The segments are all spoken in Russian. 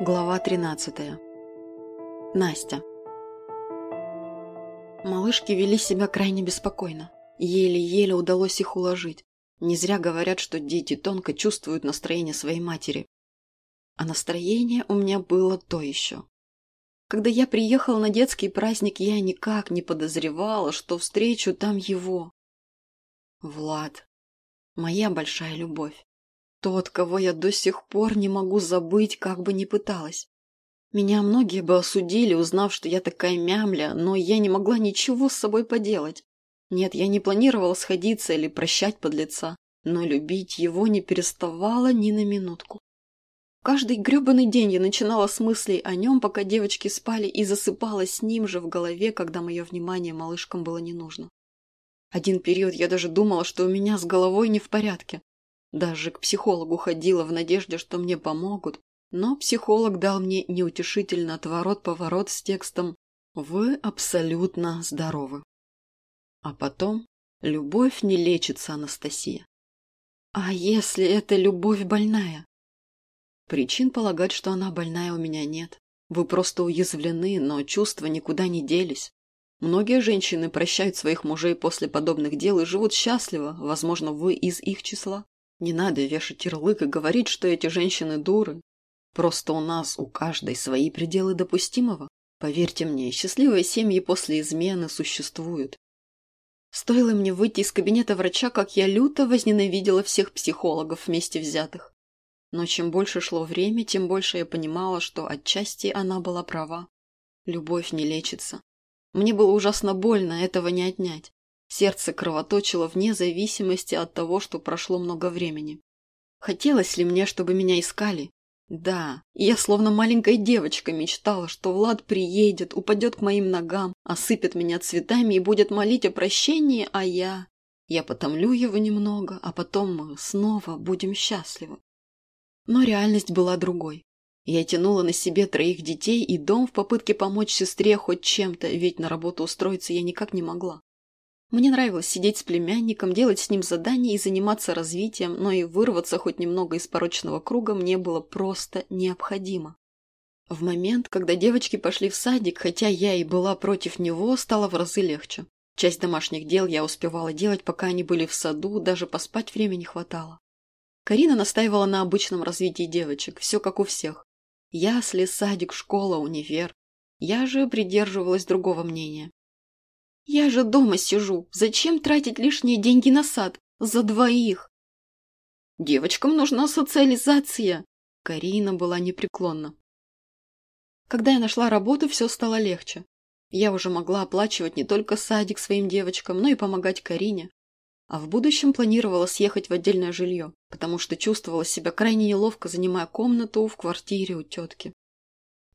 Глава 13. Настя. Малышки вели себя крайне беспокойно. Еле-еле удалось их уложить. Не зря говорят, что дети тонко чувствуют настроение своей матери. А настроение у меня было то еще. Когда я приехала на детский праздник, я никак не подозревала, что встречу там его. Влад. Моя большая любовь. Тот, кого я до сих пор не могу забыть, как бы ни пыталась. Меня многие бы осудили, узнав, что я такая мямля, но я не могла ничего с собой поделать. Нет, я не планировала сходиться или прощать подлеца, но любить его не переставала ни на минутку. Каждый гребаный день я начинала с мыслей о нем, пока девочки спали, и засыпала с ним же в голове, когда мое внимание малышкам было не нужно. Один период я даже думала, что у меня с головой не в порядке. Даже к психологу ходила в надежде, что мне помогут, но психолог дал мне неутешительно отворот-поворот с текстом «Вы абсолютно здоровы». А потом «Любовь не лечится, Анастасия». А если это любовь больная? Причин полагать, что она больная, у меня нет. Вы просто уязвлены, но чувства никуда не делись. Многие женщины прощают своих мужей после подобных дел и живут счастливо, возможно, вы из их числа. Не надо вешать ярлык и говорить, что эти женщины дуры. Просто у нас, у каждой, свои пределы допустимого. Поверьте мне, счастливые семьи после измены существуют. Стоило мне выйти из кабинета врача, как я люто возненавидела всех психологов вместе взятых. Но чем больше шло время, тем больше я понимала, что отчасти она была права. Любовь не лечится. Мне было ужасно больно, этого не отнять. Сердце кровоточило вне зависимости от того, что прошло много времени. Хотелось ли мне, чтобы меня искали? Да, я словно маленькая девочка мечтала, что Влад приедет, упадет к моим ногам, осыпет меня цветами и будет молить о прощении, а я... Я потомлю его немного, а потом мы снова будем счастливы. Но реальность была другой. Я тянула на себе троих детей и дом в попытке помочь сестре хоть чем-то, ведь на работу устроиться я никак не могла. Мне нравилось сидеть с племянником, делать с ним задания и заниматься развитием, но и вырваться хоть немного из порочного круга мне было просто необходимо. В момент, когда девочки пошли в садик, хотя я и была против него, стало в разы легче. Часть домашних дел я успевала делать, пока они были в саду, даже поспать времени хватало. Карина настаивала на обычном развитии девочек, все как у всех. Ясли, садик, школа, универ. Я же придерживалась другого мнения. Я же дома сижу. Зачем тратить лишние деньги на сад? За двоих. Девочкам нужна социализация. Карина была непреклонна. Когда я нашла работу, все стало легче. Я уже могла оплачивать не только садик своим девочкам, но и помогать Карине. А в будущем планировала съехать в отдельное жилье, потому что чувствовала себя крайне неловко, занимая комнату в квартире у тетки.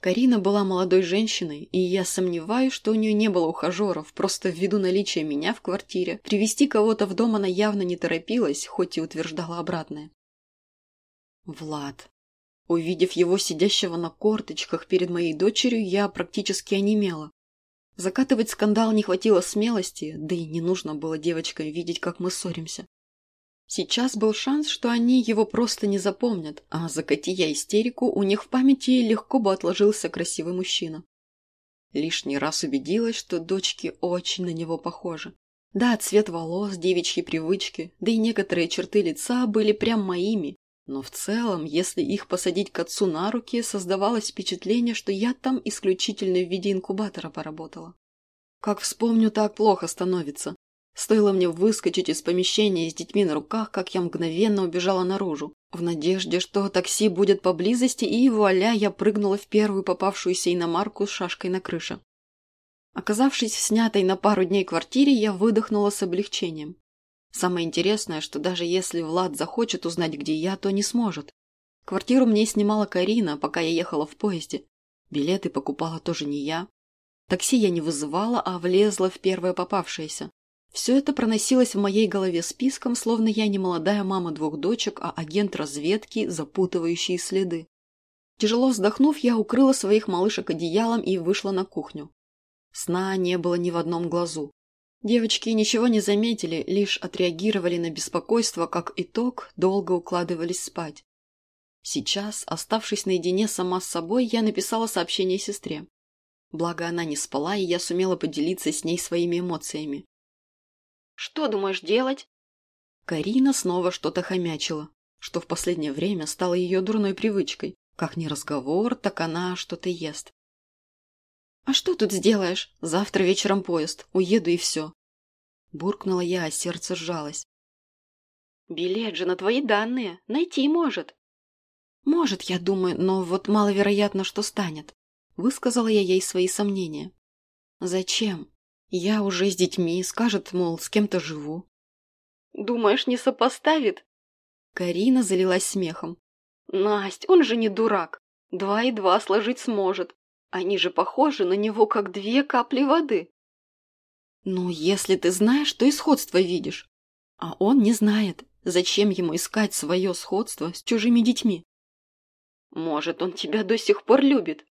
Карина была молодой женщиной, и я сомневаюсь, что у нее не было ухажеров, просто ввиду наличия меня в квартире. Привести кого-то в дом она явно не торопилась, хоть и утверждала обратное. Влад. Увидев его сидящего на корточках перед моей дочерью, я практически онемела. Закатывать скандал не хватило смелости, да и не нужно было девочкам видеть, как мы ссоримся. Сейчас был шанс, что они его просто не запомнят, а закати я истерику, у них в памяти легко бы отложился красивый мужчина. Лишний раз убедилась, что дочки очень на него похожи. Да, цвет волос, девичьи привычки, да и некоторые черты лица были прям моими, но в целом, если их посадить к отцу на руки, создавалось впечатление, что я там исключительно в виде инкубатора поработала. Как вспомню, так плохо становится. Стоило мне выскочить из помещения с детьми на руках, как я мгновенно убежала наружу, в надежде, что такси будет поблизости, и вуаля, я прыгнула в первую попавшуюся иномарку с шашкой на крыше. Оказавшись в снятой на пару дней квартире, я выдохнула с облегчением. Самое интересное, что даже если Влад захочет узнать, где я, то не сможет. Квартиру мне снимала Карина, пока я ехала в поезде. Билеты покупала тоже не я. Такси я не вызывала, а влезла в первое попавшееся. Все это проносилось в моей голове списком, словно я не молодая мама двух дочек, а агент разведки, запутывающий следы. Тяжело вздохнув, я укрыла своих малышек одеялом и вышла на кухню. Сна не было ни в одном глазу. Девочки ничего не заметили, лишь отреагировали на беспокойство, как итог, долго укладывались спать. Сейчас, оставшись наедине сама с собой, я написала сообщение сестре. Благо она не спала, и я сумела поделиться с ней своими эмоциями. «Что думаешь делать?» Карина снова что-то хомячила, что в последнее время стало ее дурной привычкой. Как не разговор, так она что-то ест. «А что тут сделаешь? Завтра вечером поезд. Уеду и все». Буркнула я, а сердце сжалось. «Билет же на твои данные. Найти может». «Может, я думаю, но вот маловероятно, что станет», — высказала я ей свои сомнения. «Зачем? Я уже с детьми, скажет, мол, с кем-то живу». «Думаешь, не сопоставит?» Карина залилась смехом. «Насть, он же не дурак. Два и два сложить сможет. Они же похожи на него, как две капли воды». «Ну, если ты знаешь, то и сходство видишь. А он не знает. Зачем ему искать свое сходство с чужими детьми?» Может, он тебя до сих пор любит?»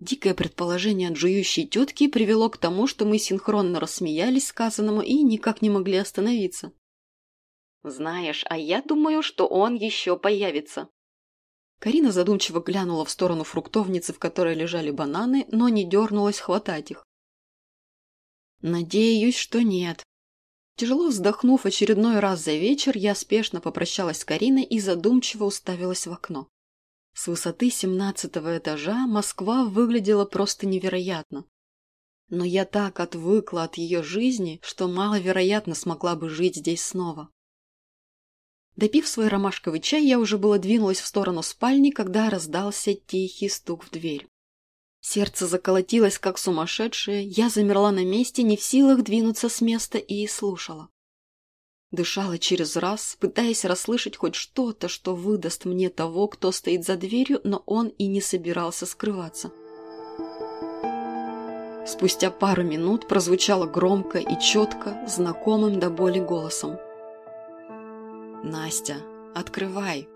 Дикое предположение от жующей тетки привело к тому, что мы синхронно рассмеялись сказанному и никак не могли остановиться. «Знаешь, а я думаю, что он еще появится». Карина задумчиво глянула в сторону фруктовницы, в которой лежали бананы, но не дернулась хватать их. «Надеюсь, что нет». Тяжело вздохнув очередной раз за вечер, я спешно попрощалась с Кариной и задумчиво уставилась в окно. С высоты семнадцатого этажа Москва выглядела просто невероятно. Но я так отвыкла от ее жизни, что маловероятно смогла бы жить здесь снова. Допив свой ромашковый чай, я уже было двинулась в сторону спальни, когда раздался тихий стук в дверь. Сердце заколотилось, как сумасшедшее, я замерла на месте, не в силах двинуться с места и слушала. Дышала через раз, пытаясь расслышать хоть что-то, что выдаст мне того, кто стоит за дверью, но он и не собирался скрываться. Спустя пару минут прозвучало громко и четко, знакомым до боли голосом. «Настя, открывай!»